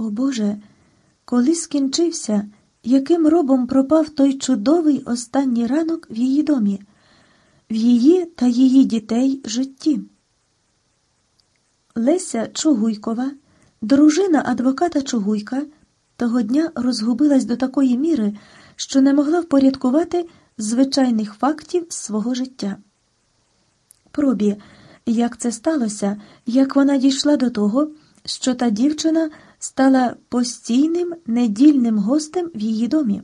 О Боже, коли скінчився, яким робом пропав той чудовий останній ранок в її домі, в її та її дітей житті? Леся Чугуйкова, дружина адвоката Чугуйка, того дня розгубилась до такої міри, що не могла впорядкувати звичайних фактів свого життя. Пробі, як це сталося, як вона дійшла до того, що та дівчина стала постійним недільним гостем в її домі.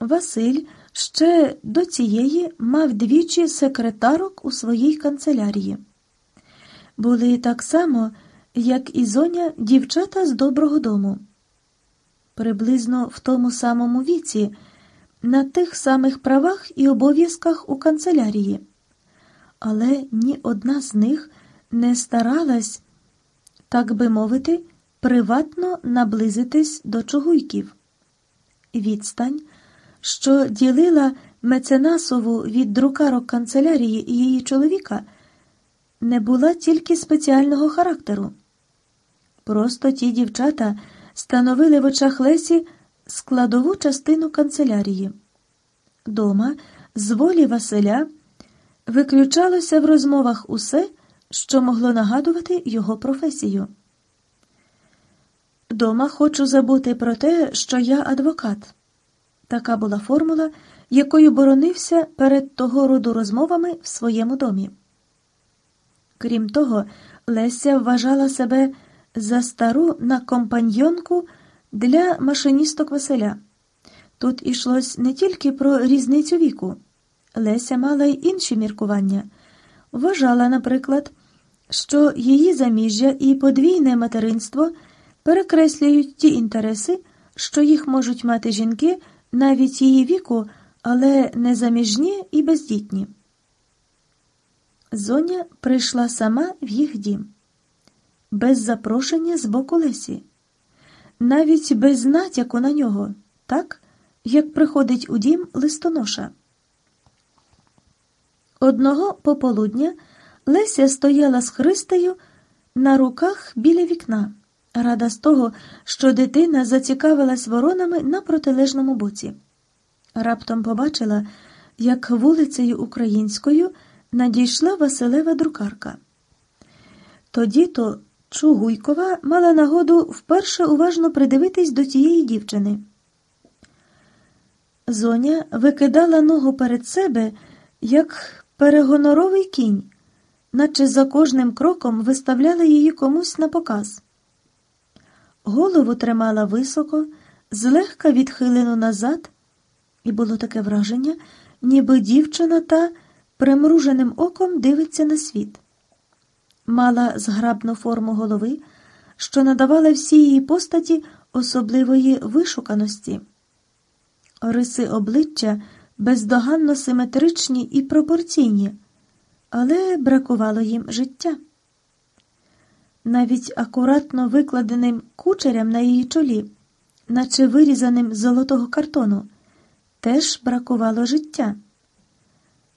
Василь ще до цієї мав двічі секретарок у своїй канцелярії. Були так само, як і зоня дівчата з доброго дому. Приблизно в тому самому віці, на тих самих правах і обов'язках у канцелярії. Але ні одна з них не старалась так би мовити, приватно наблизитись до чугуйків. Відстань, що ділила меценасову від друкарок канцелярії і її чоловіка, не була тільки спеціального характеру. Просто ті дівчата становили в очах Лесі складову частину канцелярії. Дома, з волі Василя, виключалося в розмовах усе що могло нагадувати його професію. Дома хочу забути про те, що я адвокат. Така була формула, якою боронився перед того роду розмовами в своєму домі. Крім того, Леся вважала себе за стару на компаньйонку для машиністок Василя. Тут ішлось не тільки про різницю віку. Леся мала й інші міркування. Вважала, наприклад, що її заміжжя і подвійне материнство перекреслюють ті інтереси, що їх можуть мати жінки навіть її віку, але незаміжні і бездітні. Зоня прийшла сама в їх дім, без запрошення з боку Лесі, навіть без натяку на нього, так, як приходить у дім листоноша. Одного пополудня Леся стояла з Христею на руках біля вікна, рада з того, що дитина зацікавилась воронами на протилежному боці. Раптом побачила, як вулицею Українською надійшла Василева друкарка. Тоді то Чугуйкова мала нагоду вперше уважно придивитись до тієї дівчини. Зоня викидала ногу перед себе, як перегоноровий кінь наче за кожним кроком виставляла її комусь на показ. Голову тримала високо, злегка відхилену назад, і було таке враження, ніби дівчина та примруженим оком дивиться на світ. Мала зграбну форму голови, що надавала всій її постаті особливої вишуканості. Риси обличчя бездоганно симетричні і пропорційні але бракувало їм життя. Навіть акуратно викладеним кучерям на її чолі, наче вирізаним з золотого картону, теж бракувало життя.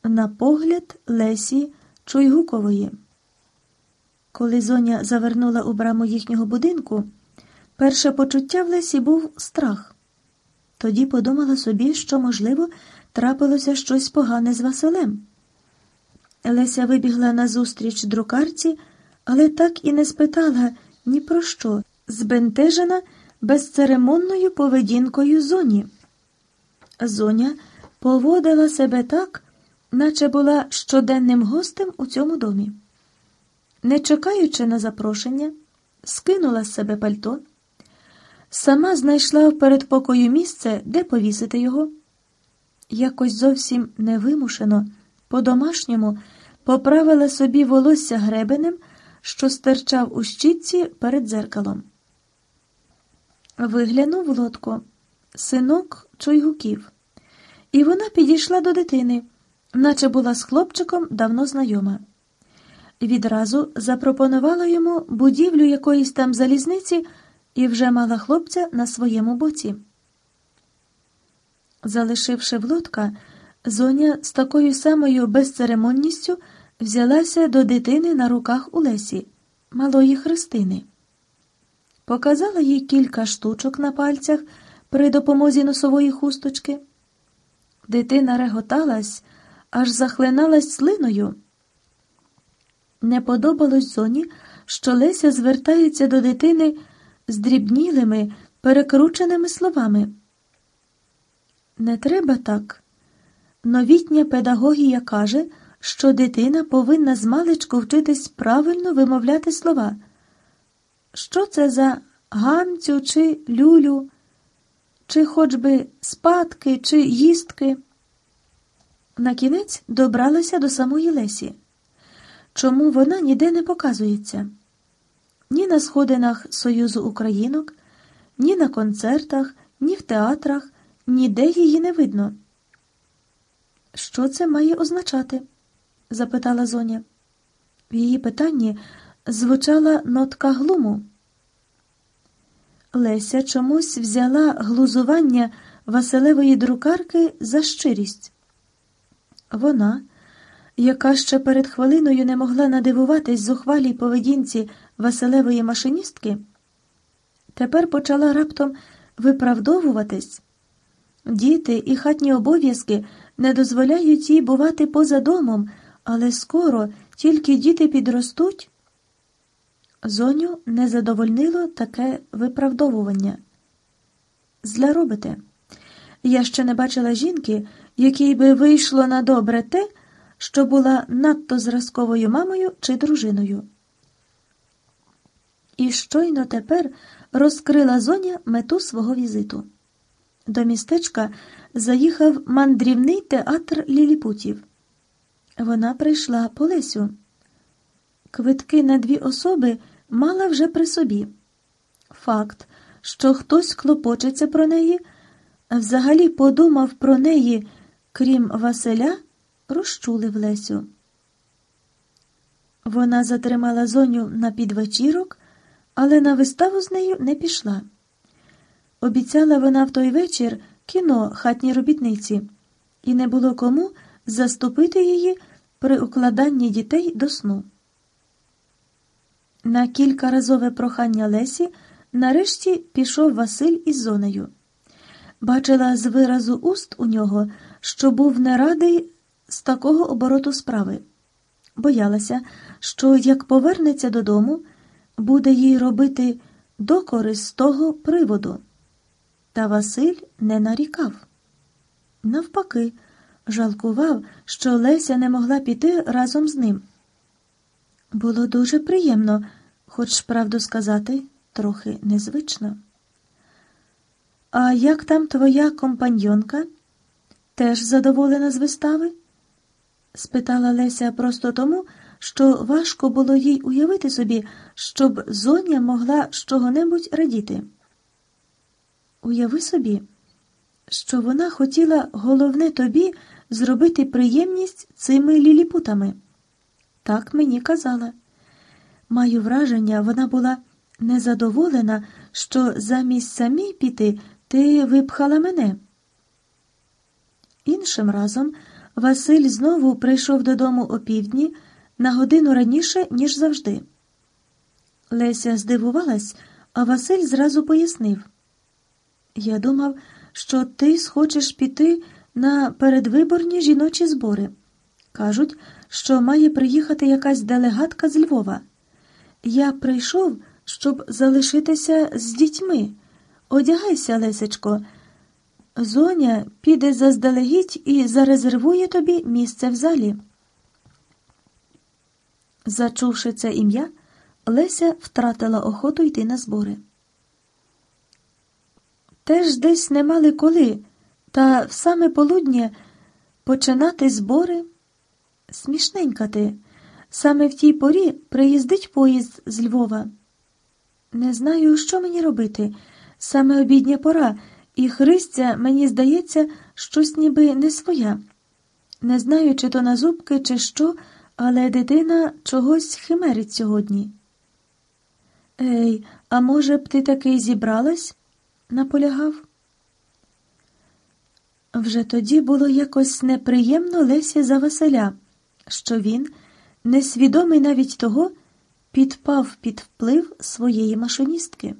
На погляд Лесі Чуйгукової. Коли зоня завернула у браму їхнього будинку, перше почуття в Лесі був страх. Тоді подумала собі, що, можливо, трапилося щось погане з Василем. Леся вибігла назустріч друкарці, але так і не спитала ні про що, збентежена безцеремонною поведінкою зоні. Зоня поводила себе так, наче була щоденним гостем у цьому домі. Не чекаючи на запрошення, скинула з себе пальто, сама знайшла в передпокою місце, де повісити його. Якось зовсім невимушено. По-домашньому поправила собі волосся гребенем, що стирчав у щітці перед дзеркалом. Виглянув лодку синок Чуйгуків, і вона підійшла до дитини, наче була з хлопчиком давно знайома. Відразу запропонувала йому будівлю якоїсь там залізниці і вже мала хлопця на своєму боці. Залишивши в лодка, Зоня з такою самою безцеремонністю взялася до дитини на руках у Лесі, малої Христини. показала їй кілька штучок на пальцях при допомозі носової хусточки. Дитина реготалась, аж захлиналась слиною. Не подобалось зоні, що Леся звертається до дитини з дрібнілими, перекрученими словами. Не треба так. Новітня педагогія каже, що дитина повинна з маличку вчитись правильно вимовляти слова. Що це за гамцю чи люлю, чи хоч би спадки, чи їстки? На кінець добралася до самої Лесі. Чому вона ніде не показується? Ні на сходинах Союзу Українок, ні на концертах, ні в театрах, ніде її не видно. Що це має означати? Запитала Зоня. В її питанні звучала нотка глуму. Леся чомусь взяла глузування Василевої друкарки за щирість. Вона, яка ще перед хвилиною не могла надивуватись зухвалій поведінці Василевої машиністки, тепер почала раптом виправдовуватись. Діти і хатні обов'язки не дозволяють їй бувати поза домом, але скоро тільки діти підростуть. Зоню не задовольнило таке виправдовування. Зля робите. Я ще не бачила жінки, якій би вийшло на добре те, що була надто зразковою мамою чи дружиною. І щойно тепер розкрила зоня мету свого візиту. До містечка заїхав мандрівний театр ліліпутів. Вона прийшла по Лесю. Квитки на дві особи мала вже при собі. Факт, що хтось клопочеться про неї, взагалі подумав про неї, крім Василя, розчулив Лесю. Вона затримала зоню на підвечірок, але на виставу з нею не пішла. Обіцяла вона в той вечір кіно хатній робітниці, і не було кому заступити її при укладанні дітей до сну. На кількаразове прохання Лесі нарешті пішов Василь із зонею. Бачила з виразу уст у нього, що був не радий з такого обороту справи. Боялася, що як повернеться додому, буде їй робити докори з того приводу. Та Василь не нарікав. Навпаки, жалкував, що Леся не могла піти разом з ним. Було дуже приємно, хоч, правду сказати, трохи незвично. А як там твоя компаньонка? Теж задоволена з вистави? спитала Леся просто тому, що важко було їй уявити собі, щоб зоня могла з чого-небудь радіти. Уяви собі, що вона хотіла головне тобі зробити приємність цими ліліпутами. Так мені казала. Маю враження, вона була незадоволена, що замість самій піти ти випхала мене. Іншим разом Василь знову прийшов додому опівдні на годину раніше, ніж завжди. Леся здивувалась, а Василь зразу пояснив. Я думав, що ти схочеш піти на передвиборні жіночі збори. Кажуть, що має приїхати якась делегатка з Львова. Я прийшов, щоб залишитися з дітьми. Одягайся, Лесечко. Зоня піде заздалегідь і зарезервує тобі місце в залі. Зачувши це ім'я, Леся втратила охоту йти на збори. Теж десь не мали коли, та в саме полудня починати збори. Смішненька ти. Саме в тій порі приїздить поїзд з Львова. Не знаю, що мені робити. Саме обідня пора, і Христя, мені здається, щось ніби не своя. Не знаю, чи то на зубки, чи що, але дитина чогось химерить сьогодні. Ей, а може б ти таки зібралась? наполягав. Вже тоді було якось неприємно Лесі за Василя, що він, несвідомий навіть того, підпав під вплив своєї машиністки.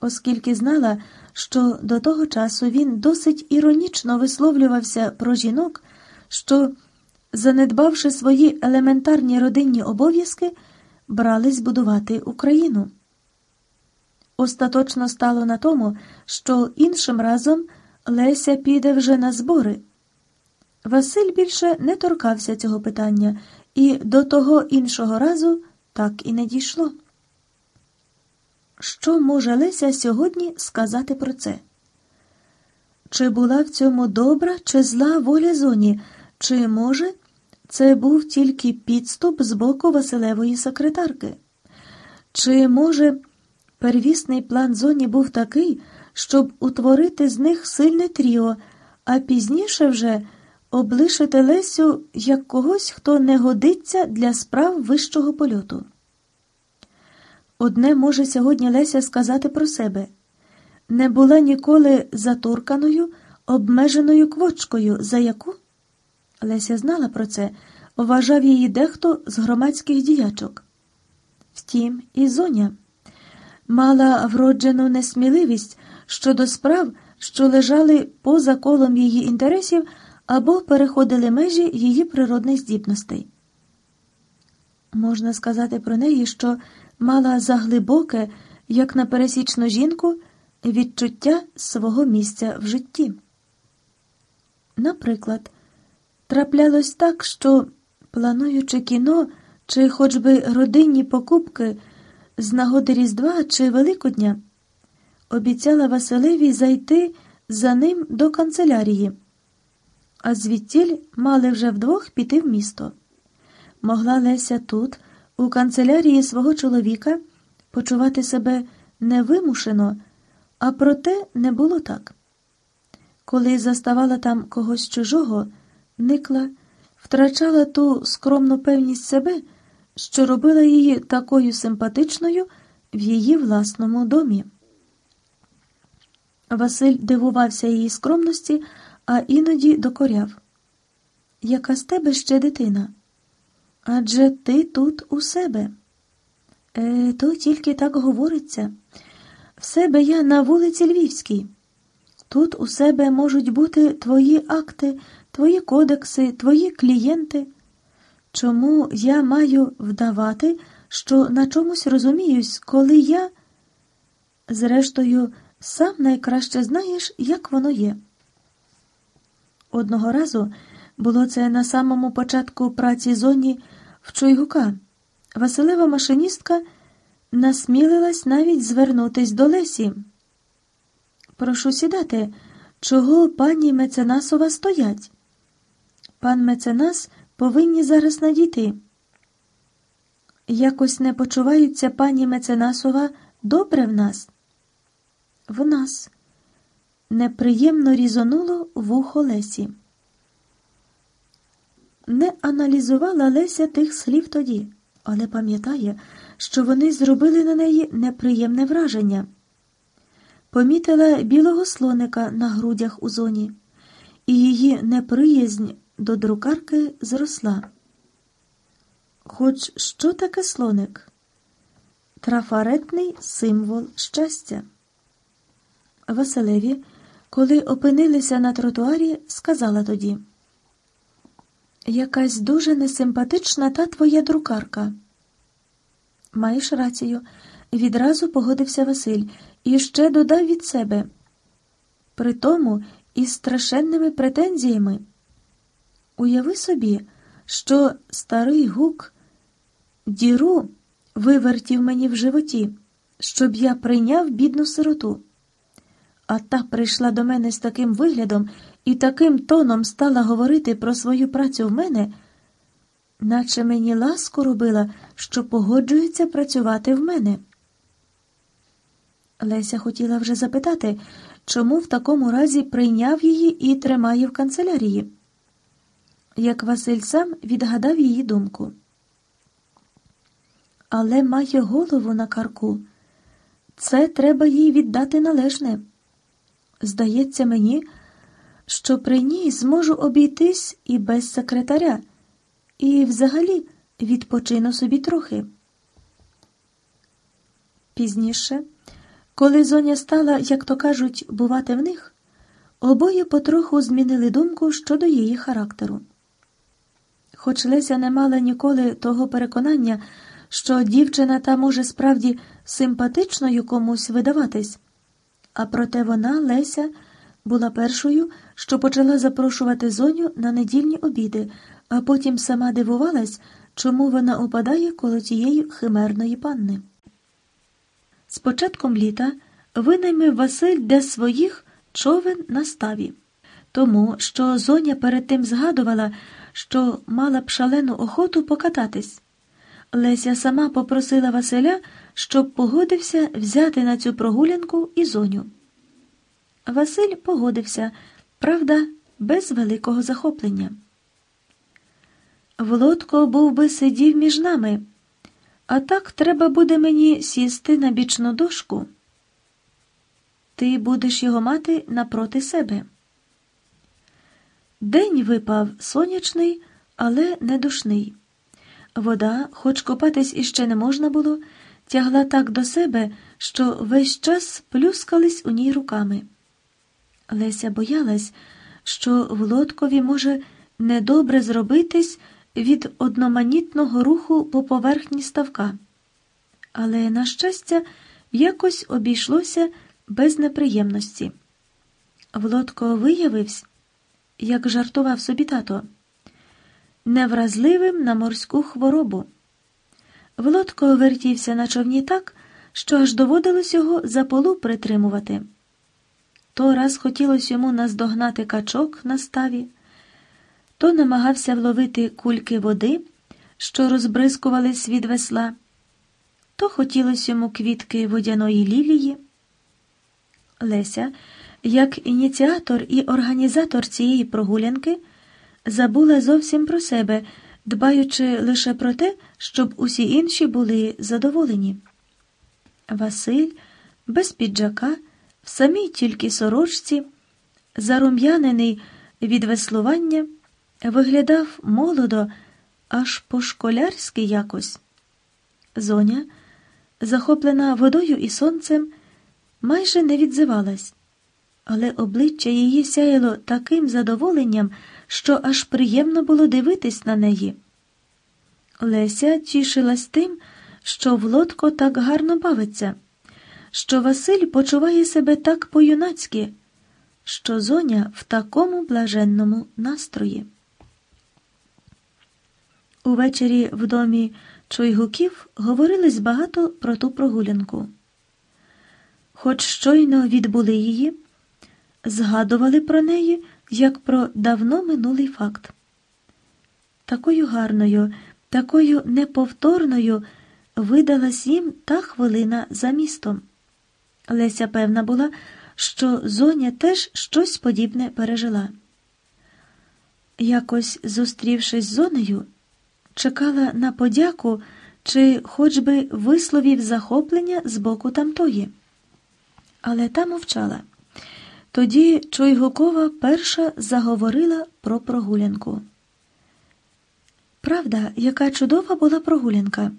оскільки знала, що до того часу він досить іронічно висловлювався про жінок, що, занедбавши свої елементарні родинні обов'язки, брались будувати Україну. Остаточно стало на тому, що іншим разом Леся піде вже на збори. Василь більше не торкався цього питання, і до того іншого разу так і не дійшло. Що може Леся сьогодні сказати про це? Чи була в цьому добра чи зла воля зоні, чи, може, це був тільки підступ з боку Василевої секретарки? Чи, може, первісний план зоні був такий, щоб утворити з них сильне тріо, а пізніше вже облишити Лесю як когось, хто не годиться для справ вищого польоту? Одне може сьогодні Леся сказати про себе не була ніколи заторканою, обмеженою квочкою, за яку Леся знала про це, вважав її дехто з громадських діячок. Втім, і зоня мала вроджену несміливість щодо справ, що лежали поза колом її інтересів або переходили межі її природних здібностей. Можна сказати про неї, що мала заглибоке, як на пересічну жінку, відчуття свого місця в житті. Наприклад, траплялось так, що, плануючи кіно чи хоч би родинні покупки з нагоди Різдва чи Великодня, обіцяла Василеві зайти за ним до канцелярії, а звідтіль мали вже вдвох піти в місто. Могла Леся тут у канцелярії свого чоловіка почувати себе невимушено, а проте не було так. Коли заставала там когось чужого, никла, втрачала ту скромну певність себе, що робила її такою симпатичною в її власному домі. Василь дивувався її скромності, а іноді докоряв. Яка з тебе ще дитина? Адже ти тут у себе. Е, То тільки так говориться. В себе я на вулиці Львівській. Тут у себе можуть бути твої акти, твої кодекси, твої клієнти. Чому я маю вдавати, що на чомусь розуміюсь, коли я, зрештою, сам найкраще знаєш, як воно є. Одного разу було це на самому початку праці зоні в Чуйгука. Василева машиністка насмілилась навіть звернутись до Лесі. Прошу сідати, чого пані Меценасова стоять? Пан Меценас повинні зараз надійти. Якось не почуваються пані Меценасова добре в нас? В нас. Неприємно різонуло вухо Лесі. Не аналізувала Леся тих слів тоді, але пам'ятає, що вони зробили на неї неприємне враження. Помітила білого слоника на грудях у зоні, і її неприязнь до друкарки зросла. Хоч що таке слоник? Трафаретний символ щастя. Василеві, коли опинилися на тротуарі, сказала тоді. Якась дуже несимпатична та твоя друкарка. Маєш рацію, відразу погодився Василь і ще додав від себе. При тому із страшенними претензіями. Уяви собі, що старий гук діру вивертів мені в животі, щоб я прийняв бідну сироту. А та прийшла до мене з таким виглядом і таким тоном стала говорити про свою працю в мене, наче мені ласку робила, що погоджується працювати в мене. Леся хотіла вже запитати, чому в такому разі прийняв її і тримає в канцелярії, як Василь сам відгадав її думку. Але має голову на карку. Це треба їй віддати належне. Здається мені, що при ній зможу обійтись і без секретаря, і взагалі відпочину собі трохи. Пізніше. Коли зоня стала, як то кажуть, бувати в них, обоє потроху змінили думку щодо її характеру. Хоч Леся не мала ніколи того переконання, що дівчина та може справді симпатичною комусь видаватись, а проте вона, Леся, була першою, що почала запрошувати зоню на недільні обіди, а потім сама дивувалась, чому вона упадає коло тієї химерної панни. З початком літа винаймив Василь для своїх човен на ставі, тому що зоня перед тим згадувала, що мала б шалену охоту покататись. Леся сама попросила Василя, щоб погодився взяти на цю прогулянку і зоню. Василь погодився, правда, без великого захоплення. Володко був би сидів між нами, а так треба буде мені сісти на бічну дошку. Ти будеш його мати напроти себе. День випав сонячний, але не душний. Вода, хоч купатись іще не можна було, тягла так до себе, що весь час плюскались у ній руками. Леся боялась, що Володкові може недобре зробитись від одноманітного руху по поверхні ставка. Але, на щастя, якось обійшлося без неприємності. Володко виявився, як жартував собі тато, невразливим на морську хворобу. Володко вертівся на човні так, що аж доводилось його за полу притримувати. То раз хотілося йому наздогнати качок на ставі, то намагався вловити кульки води, що розбризкувались від весла, то хотілося йому квітки водяної лілії. Леся, як ініціатор і організатор цієї прогулянки, забула зовсім про себе, дбаючи лише про те, щоб усі інші були задоволені. Василь без піджака, в самій тільки сорочці, зарум'янений від веслування, виглядав молодо, аж по школярськи якось. Зоня, захоплена водою і сонцем, майже не відзивалась, але обличчя її сяяло таким задоволенням, що аж приємно було дивитись на неї. Леся тішилась тим, що Влодко так гарно бавиться, що Василь почуває себе так по-юнацьки, що зоня в такому блаженному настрої. Увечері в домі Чойгуків говорилось багато про ту прогулянку. Хоч щойно відбули її, згадували про неї як про давно минулий факт. Такою гарною, такою неповторною видалась їм та хвилина за містом. Леся певна була, що зоня теж щось подібне пережила. Якось, зустрівшись з зонею, чекала на подяку чи хоч би висловів захоплення з боку тамтої. Але та мовчала. Тоді Чуйгукова перша заговорила про прогулянку. Правда, яка чудова була прогулянка.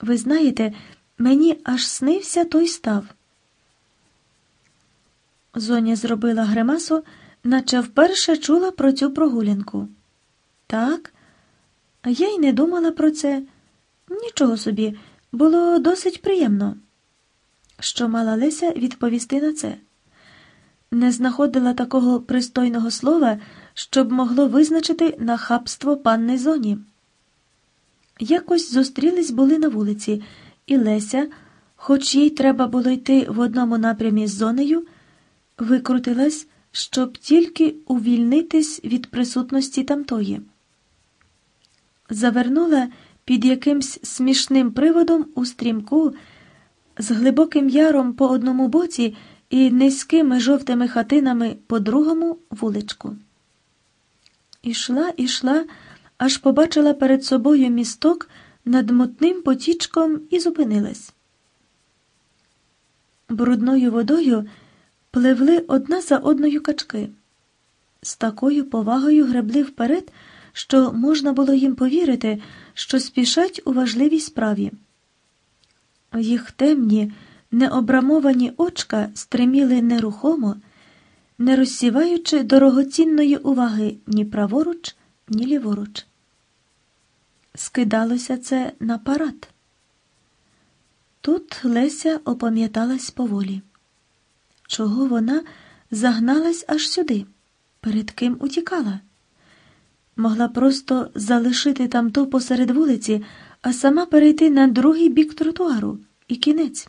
Ви знаєте, мені аж снився той став. Зоня зробила гримасу, наче вперше чула про цю прогулянку. Так, а я й не думала про це. Нічого собі, було досить приємно. Що мала Леся відповісти на це? Не знаходила такого пристойного слова, щоб могло визначити нахабство панни зоні. Якось зустрілись були на вулиці, і Леся, хоч їй треба було йти в одному напрямі з зонею, викрутилась, щоб тільки увільнитись від присутності тамтої завернула під якимсь смішним приводом у стрімку з глибоким яром по одному боці і низькими жовтими хатинами по другому вуличку. Ішла, ішла, аж побачила перед собою місток над мутним потічком і зупинилась. Брудною водою пливли одна за одною качки. З такою повагою гребли вперед що можна було їм повірити, що спішать у важливій справі. Їх темні, необрамовані очка стриміли нерухомо, не розсіваючи дорогоцінної уваги ні праворуч, ні ліворуч. Скидалося це на парад. Тут Леся опам'яталась поволі. Чого вона загналась аж сюди, перед ким утікала? Могла просто залишити тамту посеред вулиці, а сама перейти на другий бік тротуару і кінець.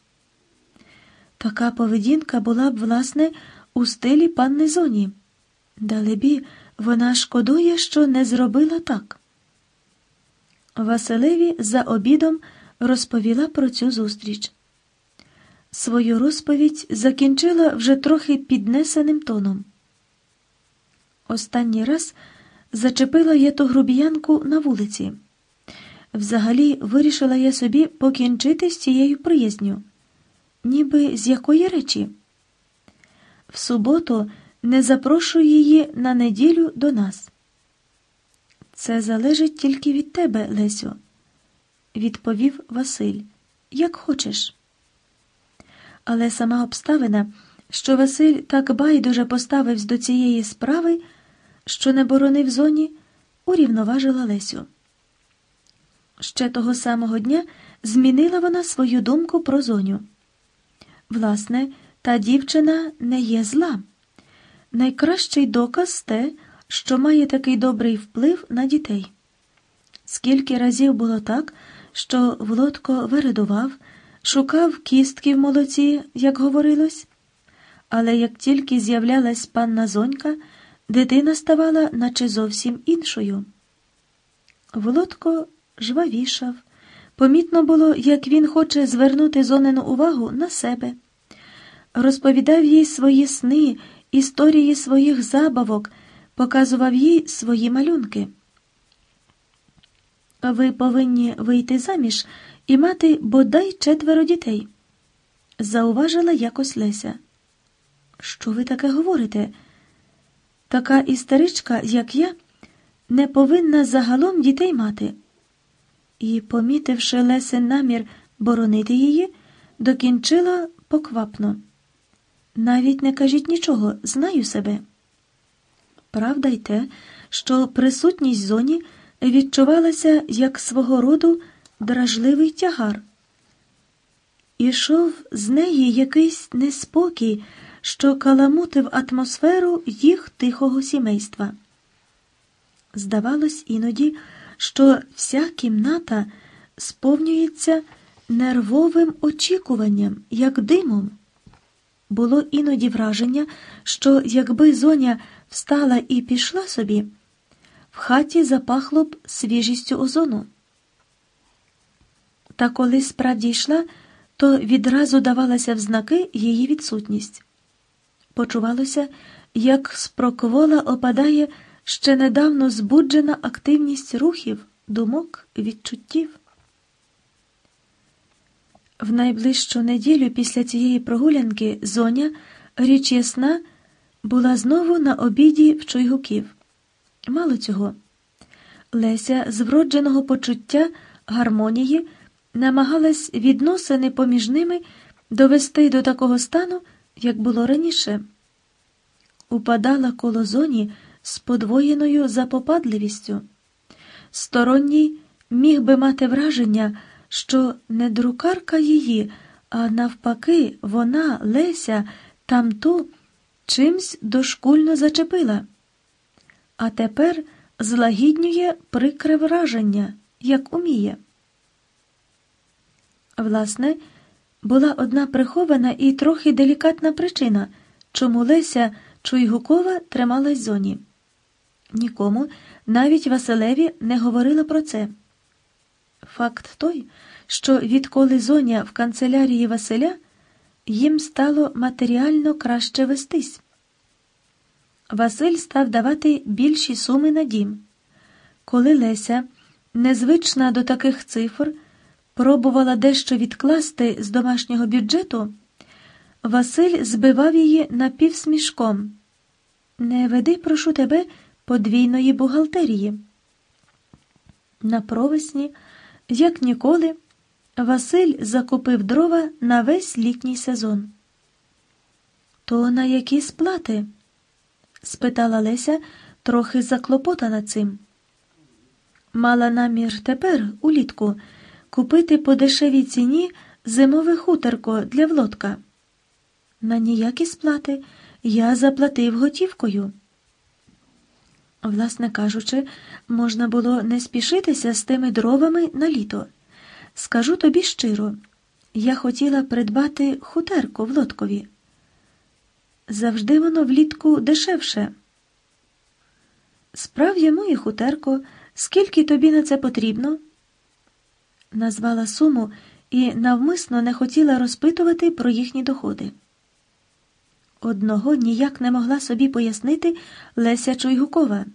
Така поведінка була б, власне, у стилі панни зоні. Далебі, вона шкодує, що не зробила так. Василеві за обідом розповіла про цю зустріч. Свою розповідь закінчила вже трохи піднесеним тоном. Останній раз зачепила я ту грубіянку на вулиці. Взагалі вирішила я собі покінчити з цією приязню. Ніби з якої речі? В суботу не запрошую її на неділю до нас. Це залежить тільки від тебе, Лесю, відповів Василь. Як хочеш. Але сама обставина, що Василь так байдуже поставився до цієї справи, що не боронив зоні, урівноважила Лесю. Ще того самого дня змінила вона свою думку про зоню. Власне, та дівчина не є зла. Найкращий доказ те, що має такий добрий вплив на дітей. Скільки разів було так, що Володко вирадував, шукав кістки в молоці, як говорилось, але як тільки з'являлась панна зонька, дитина ставала наче зовсім іншою. Володко жвавішав. Помітно було, як він хоче звернути зонену увагу на себе. Розповідав їй свої сни, історії своїх забавок, показував їй свої малюнки. Ви повинні вийти заміж і мати бодай четверо дітей, зауважила якось Леся. Що ви таке говорите? Така істеричка, як я, не повинна загалом дітей мати. І, помітивши Лесин намір боронити її, докінчила поквапно. Навіть не кажіть нічого, знаю себе. Правда й те, що присутність зоні відчувалася як свого роду дражливий тягар. Ішов з неї якийсь неспокій, що каламутив атмосферу їх тихого сімейства. Здавалось іноді, що вся кімната сповнюється нервовим очікуванням, як димом. Було іноді враження, що якби зоня встала і пішла собі, в хаті запахло б свіжістю озону. Та коли справді йшла, то відразу давалася в знаки її відсутність. Почувалося, як з проквола опадає ще недавно збуджена активність рухів, думок, відчуттів. В найближчу неділю після цієї прогулянки зоня, річ ясна, була знову на обіді в Чуйгуків. Мало цього. Леся з вродженого почуття гармонії намагалась відносини поміж ними довести до такого стану, як було раніше. Упадала коло зоні з подвоєною запопадливістю. Сторонній міг би мати враження, що не друкарка її, а навпаки, вона, Леся, тамту чимсь дошкульно зачепила. А тепер злагіднює прикре враження, як уміє. Власне, була одна прихована і трохи делікатна причина, чому Леся Чуйгукова трималась зоні. Нікому, навіть Василеві, не говорила про це. Факт той, що відколи зоня в канцелярії Василя їм стало матеріально краще вестись. Василь став давати більші суми на дім. Коли Леся, незвична до таких цифр, пробувала дещо відкласти з домашнього бюджету, Василь збивав її напівсмішком. Не веди, прошу тебе, подвійної бухгалтерії. На провесні, як ніколи, Василь закупив дрова на весь літній сезон. То на які сплати? спитала Леся, трохи заклопотана цим. Мала намір тепер, улітку, купити по дешевій ціні зимове хуторко для влодка. На ніякі сплати я заплатив готівкою. Власне кажучи, можна було не спішитися з тими дровами на літо. Скажу тобі щиро, я хотіла придбати хутерку в лодкові. Завжди воно влітку дешевше. Справ йому і хутерко, скільки тобі на це потрібно? Назвала суму і навмисно не хотіла розпитувати про їхні доходи. Одного ніяк не могла собі пояснити Леся Чуйгукова.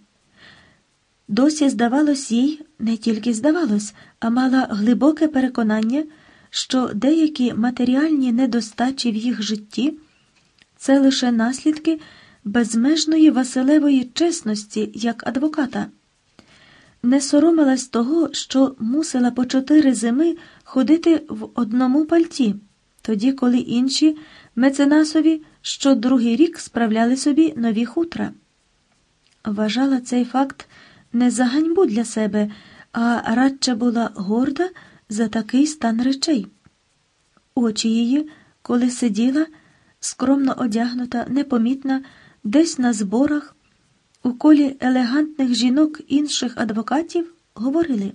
Досі здавалось їй, не тільки здавалось, а мала глибоке переконання, що деякі матеріальні недостачі в їх житті це лише наслідки безмежної Василевої чесності як адвоката. Не соромилась того, що мусила по чотири зими ходити в одному пальті, тоді, коли інші меценасові що другий рік справляли собі нові хутра. Вважала цей факт не за ганьбу для себе, а радше була горда за такий стан речей. Очі її, коли сиділа, скромно одягнута, непомітна, десь на зборах, у колі елегантних жінок інших адвокатів, говорили.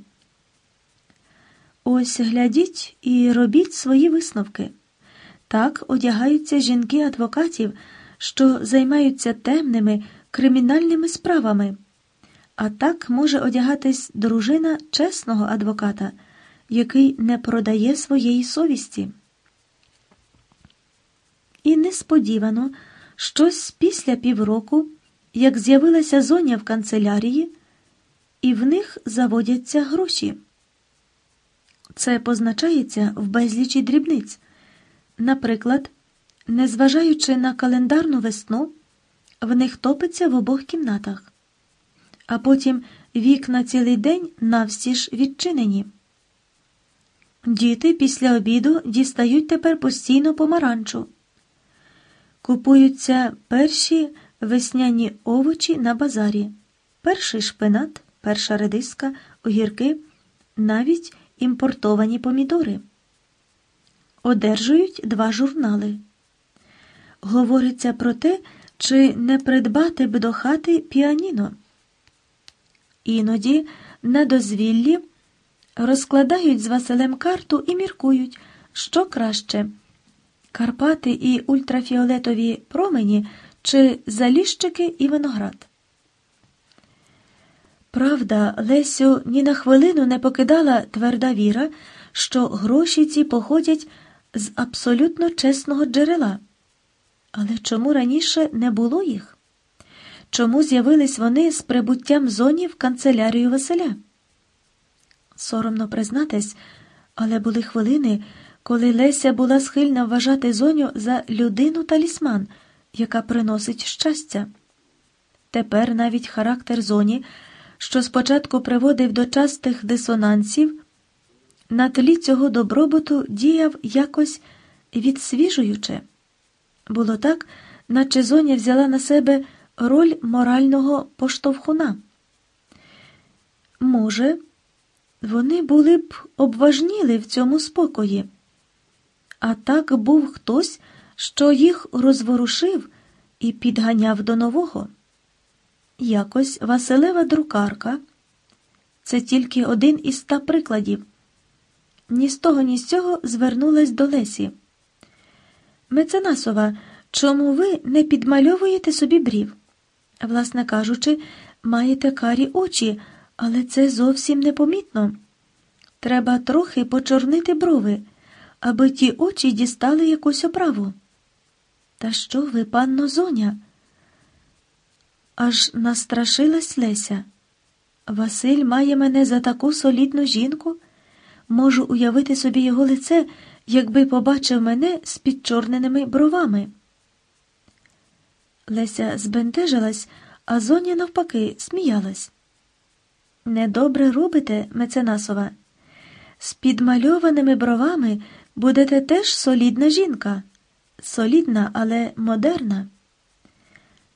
Ось глядіть і робіть свої висновки. Так одягаються жінки адвокатів, що займаються темними кримінальними справами. А так може одягатись дружина чесного адвоката, який не продає своєї совісті. І несподівано, щось після півроку, як з'явилася зоня в канцелярії, і в них заводяться гроші. Це позначається в безлічі дрібниць. Наприклад, незважаючи на календарну весну, в них топиться в обох кімнатах, а потім вікна цілий день навстіж відчинені. Діти після обіду дістають тепер постійно помаранчу. Купуються перші весняні овочі на базарі, перший шпинат, перша редиска, огірки, навіть імпортовані помідори одержують два журнали. Говориться про те, чи не придбати б до хати піаніно. Іноді на дозвіллі розкладають з Василем карту і міркують, що краще Карпати і ультрафіолетові промені чи заліщики і виноград. Правда, Лесю ні на хвилину не покидала тверда віра, що гроші ці походять з абсолютно чесного джерела. Але чому раніше не було їх? Чому з'явились вони з прибуттям зоні в канцелярію Василя? Соромно признатись, але були хвилини, коли Леся була схильна вважати зоню за людину талісман, яка приносить щастя. Тепер навіть характер зоні, що спочатку приводив до частих дисонансів, на тлі цього добробуту діяв якось відсвіжуюче. Було так, наче зоня взяла на себе роль морального поштовхуна. Може, вони були б обважніли в цьому спокої, а так був хтось, що їх розворушив і підганяв до нового. Якось Василева друкарка це тільки один із ста прикладів ні з того, ні з цього звернулась до Лесі. Меценасова, чому ви не підмальовуєте собі брів? Власне кажучи, маєте карі очі, але це зовсім непомітно. Треба трохи почорнити брови, аби ті очі дістали якусь оправу. Та що ви, панно зоня? Аж настрашилась Леся. Василь має мене за таку солідну жінку. Можу уявити собі його лице, якби побачив мене з підчорненими бровами. Леся збентежилась, а зоня, навпаки, сміялась. Недобре робите, Меценасова. з підмальованими бровами будете теж солідна жінка. Солідна, але модерна.